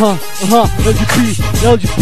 Aha, aha, LGP, LGP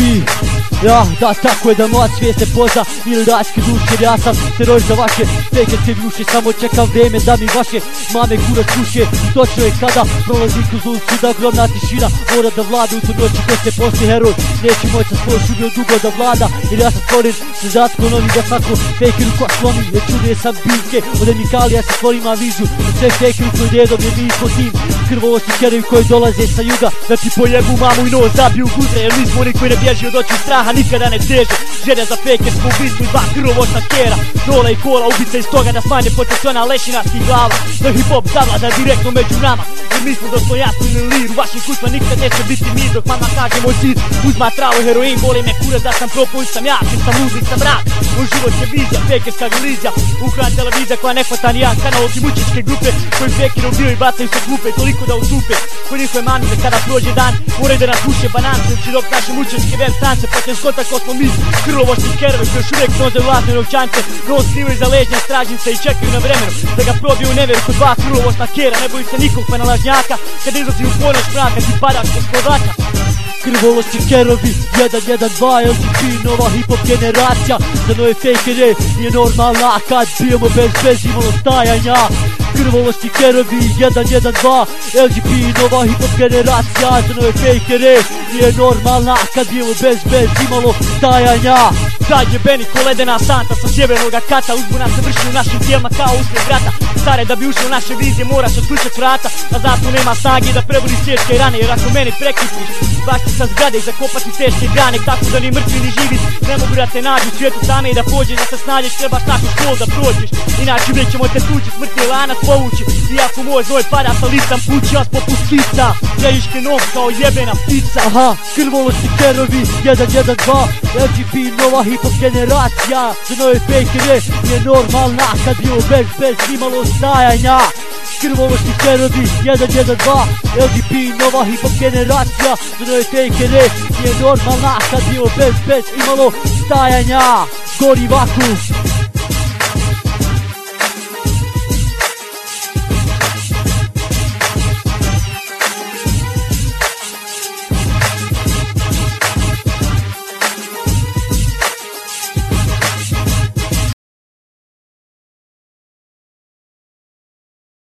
Ja, da, tako je da moja svijest ne pozna Ili rajske duše, jer ja sam teror za vaše Tegenske gluše, samo čekam vrijeme da mi vaše Mame kura kuše I točno je kada prolazi kroz ulicu da ogromna tišina Mora da vlada u tu noći ko se posti heroj Neće moći sa šumijom dugo da vlada Jer ja sam stvoren sa zatkon ovi da svako fakeru koja slomi Jer čudije sam biljke od emikalija sa stvorima viziju Od sve fakeru koji redom jer mi smo tim Krvovosti kerovi koji dolaze sa juga. Da ti pojebu mamu i nos zabiju guze Jer mi smo oni koji ne bježi od očiju straha nikada ne teže. Želja za fake smo ubistvu i dva krvovošna kera. Dola i kola ubica iz toga da smanje potencijalna lešinarskih glava. Da hip hop zavlada direktno među nama. Jer mi smo dostojanstveni lir vašim kućma nikad neće biti mi Dok mama kaže moj sin uzma travu heroin Boli me kurac da sam propao sam ja sam luznik sam mrak Moj život je vizija, fekerska vizija Ukrajna televizija koja ne hvata ni jedan kanal Od mučičke grupe koji fekerom bio i bacaju se klupe. Toliko da utupe ko njihove mamice kada prođe dan Moraju da nas puše banan Znači dok naše mučičke web strance Pratim skota ko smo mi. Krvovošni kerovi koji još uvijek noze vlasne novčance. Nos skrivaju za ležnja stražnice i čekaju na vremenu Da ga probiju neveru kod dva krvovošna kera. Ne boji se nikog penalažnjaka Kad izlazi u ponoć mraka ti padaš kod skladača Krvolosti kerovi, 112 LGP, nova hip hop generacija? Za nove fejkere nije normalna kad bijemo bez bez imalo stajanja Krvolosti kerovi, 112 LGP, nova hip hop generacija Za nove fejkere. Nije normalna kad bijemo bez bez imalo stajanja. Taj jebeni ko ledena santa sa sjevernoga kata. Uzbuna se vrši u našim tijelima kao uslijed vrata Stare da bi ušao u naše vizije moraš otključat vrata. A zato nema snage da prebudi teške rane Jer ako meni prekripiš Bašti sa zgrade i zakopati teške grane Tako da ni mrtvi ni živi. Ne mogu da te nađu Svijetu same da pođeš da se snađeš Trebaš našu školu da prođeš. Inače uvijek ćemo te tući smrti lanac povući Iako moj znoj pada sa listam pući vas poput skica Željiške nom kao jebena ptica. Aha, krvolosti kerovi, 112 LGP, nova hip hop generacija. Za nove fejkere nije normalna kad bio bez bez imalo stajanja. Krvolosti kerovi, 112 LGP, nova hip hop generacija. Za nove fejkere nije normalna kad bio bez bez imalo stajanja. Gori